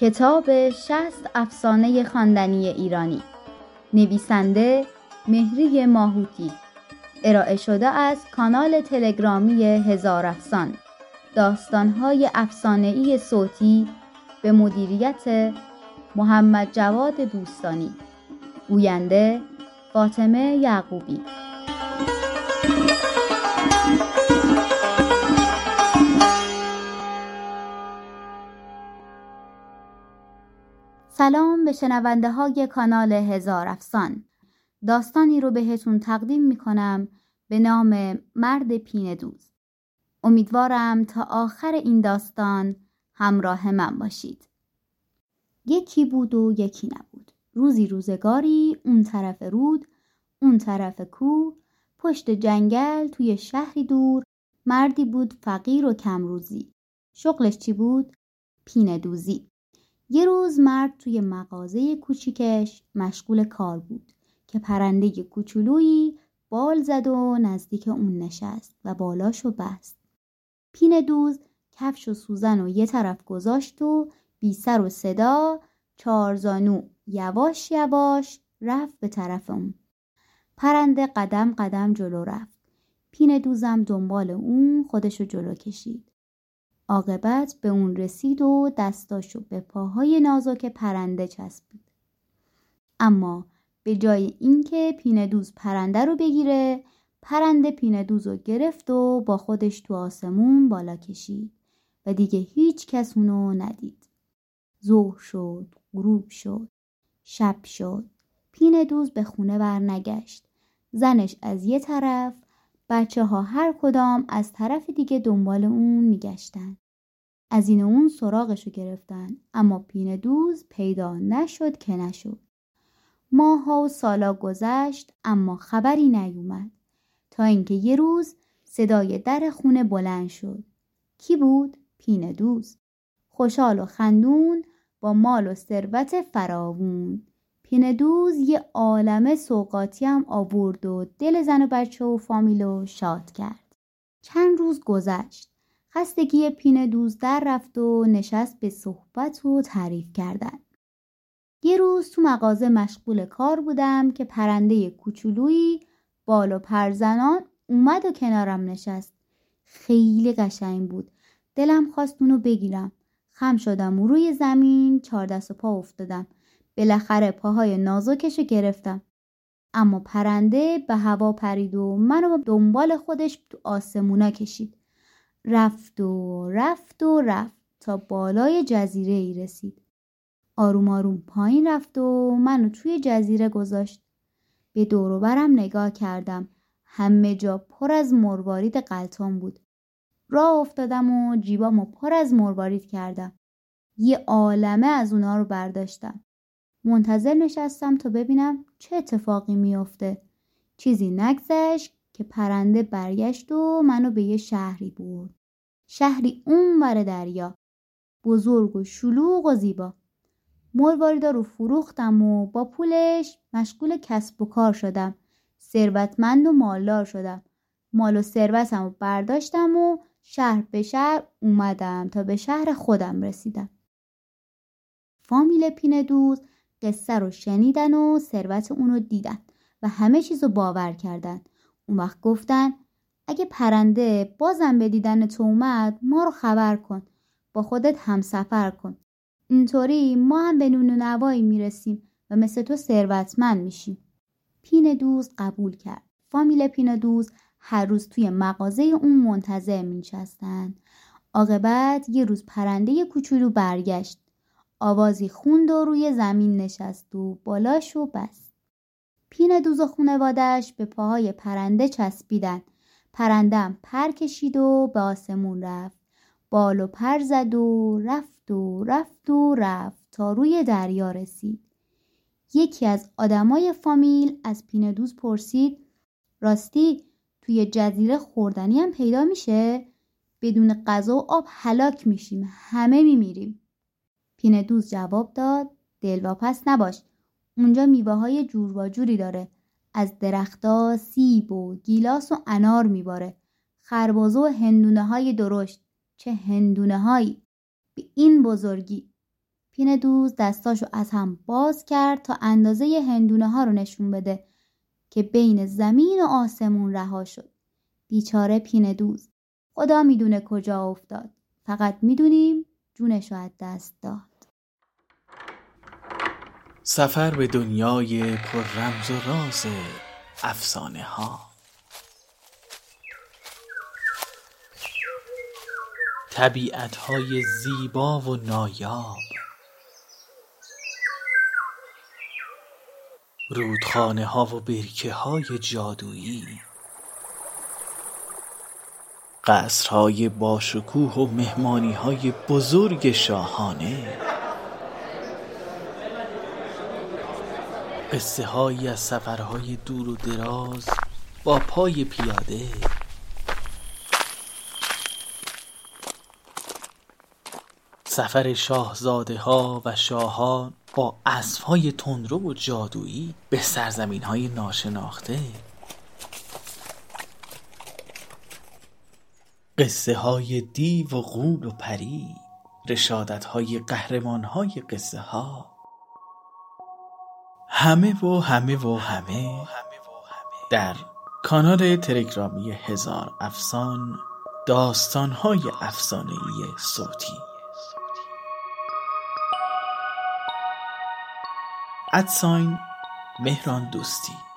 کتاب شست افسانه خواندنی ایرانی. نویسنده مهری ماهوتی. ارائه شده از کانال تلگرامی هزار افسان. داستانهای ای صوتی به مدیریت محمد جواد دوستانی. گوینده فاطمه یعقوبی. سلام به شنونده های کانال هزار افسان. داستانی رو بهتون تقدیم می کنم به نام مرد پین دوز امیدوارم تا آخر این داستان همراه من باشید. یکی بود و یکی نبود. روزی روزگاری اون طرف رود اون طرف کوه پشت جنگل توی شهری دور مردی بود فقیر و کمروزی. شغلش چی بود؟ پینه دوزی. یه روز مرد توی مغازه کوچیکش مشغول کار بود که پرنده کوچولویی بال زد و نزدیک اون نشست و بالاشو بست. پین دوز کفش و سوزن و یه طرف گذاشت و بی سر و صدا چارزانو یواش یواش رفت به طرف اون. پرنده قدم قدم جلو رفت. پین دوزم دنبال اون خودشو جلو کشید. عاقبت به اون رسید و دستاشو به پاهای نازک پرنده چسبید. اما به جای اینکه پینه دوز پرنده رو بگیره پرنده پینه دوز رو گرفت و با خودش تو آسمون بالا کشید و دیگه هیچ کس اونو ندید. ظهر شد، غروب شد، شب شد. پینه دوز به خونه برنگشت. زنش از یه طرف بچه ها هر کدام از طرف دیگه دنبال اون میگشتن. از این اون سراغشو گرفتن اما پینه دوز پیدا نشد که نشد. ماها و سالا گذشت اما خبری نیومد تا اینکه یه روز صدای در خونه بلند شد. کی بود؟ پینه دوز. خوشحال و خندون با مال و ثروت فراوون. پیندوز یه عالم سوقاتی هم آورد و دل زن و بچه و فامیلو شاد کرد. چند روز گذشت. خستگی پیندوز در رفت و نشست به صحبت و تعریف کردن. یه روز تو مغازه مشغول کار بودم که پرنده کوچولویی بال و پرزنان اومد و کنارم نشست. خیلی قشنگ بود. دلم خواست اونو بگیرم. خم شدم و روی زمین چهار دست و پا افتادم. بالاخره پاهای نازکش گرفتم. اما پرنده به هوا پرید و منو دنبال خودش تو آسمونا کشید. رفت و رفت و رفت تا بالای جزیره ای رسید. آروم آروم پایین رفت و منو توی جزیره گذاشت. به دور برم نگاه کردم. همه جا پر از مروارید قلتان بود. راه افتادم و جیبامو پر از مروارید کردم. یه عالمه از اونا رو برداشتم. منتظر نشستم تا ببینم چه اتفاقی میافته. چیزی نگذشت که پرنده برگشت و منو به یه شهری برد. شهری اون ور دریا. بزرگ و شلوغ و زیبا. مرواریدا رو فروختم و با پولش مشغول کسب و کار شدم. ثروتمند و مالدار شدم. مال و ثروتم رو برداشتم و شهر به شهر اومدم تا به شهر خودم رسیدم. فامیل پینه دوز قصه رو شنیدن و ثروت اون رو دیدن و همه چیز رو باور کردن. اون وقت گفتن اگه پرنده بازم به دیدن تو اومد ما رو خبر کن. با خودت همسفر کن. اینطوری ما هم به نون و نوایی می‌رسیم و مثل تو ثروتمند میشیم. پین دوز قبول کرد. فامیل پین دوز هر روز توی مغازه اون منتظر مینشستن. عاقبت یه روز پرنده کوچولو برگشت. آوازی خوند و روی زمین نشست و بالاش و بست. پین دوز و خونوادش به پاهای پرنده چسبیدن. پرندم پر کشید و به آسمون رفت. بال و پر زد و رفت و رفت و رفت تا روی دریا رسید. یکی از آدمای فامیل از پین دوز پرسید راستی توی جزیره خوردنی هم پیدا میشه؟ بدون غذا و آب هلاک میشیم همه میمیریم پینه دوز جواب داد دلواپس نباش اونجا میوه های جور و جوری داره از درختا سیب و گیلاس و انار میباره خربازه و هندونه های درشت چه هندونه هایی به این بزرگی پین دوز دستاشو از هم باز کرد تا اندازه هندونه ها رو نشون بده که بین زمین و آسمون رها شد. بیچاره پین دوز. خدا می‌دونه کجا افتاد. فقط می‌دونیم جونش از دست داد. سفر به دنیای پر رمز و راز افسانه ها. طبیعت های زیبا و نایاب. رودخانه ها و برکه های جادویی. قصرهای باشکوه و مهمانی های بزرگ شاهانه. قصه هایی از سفرهای دور و دراز با پای پیاده. سفر شاهزاده ها و شاهان با اسب های تندرو و جادویی به سرزمین های ناشناخته. قصه های دیو و غول و پری رشادت های قهرمان های قصه ها همه و همه و همه در کانال تلگرامی هزار افسان داستانهای افسانهای صوتی. ادساین مهران دوستی